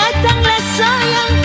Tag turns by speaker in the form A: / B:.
A: datanglah sayang.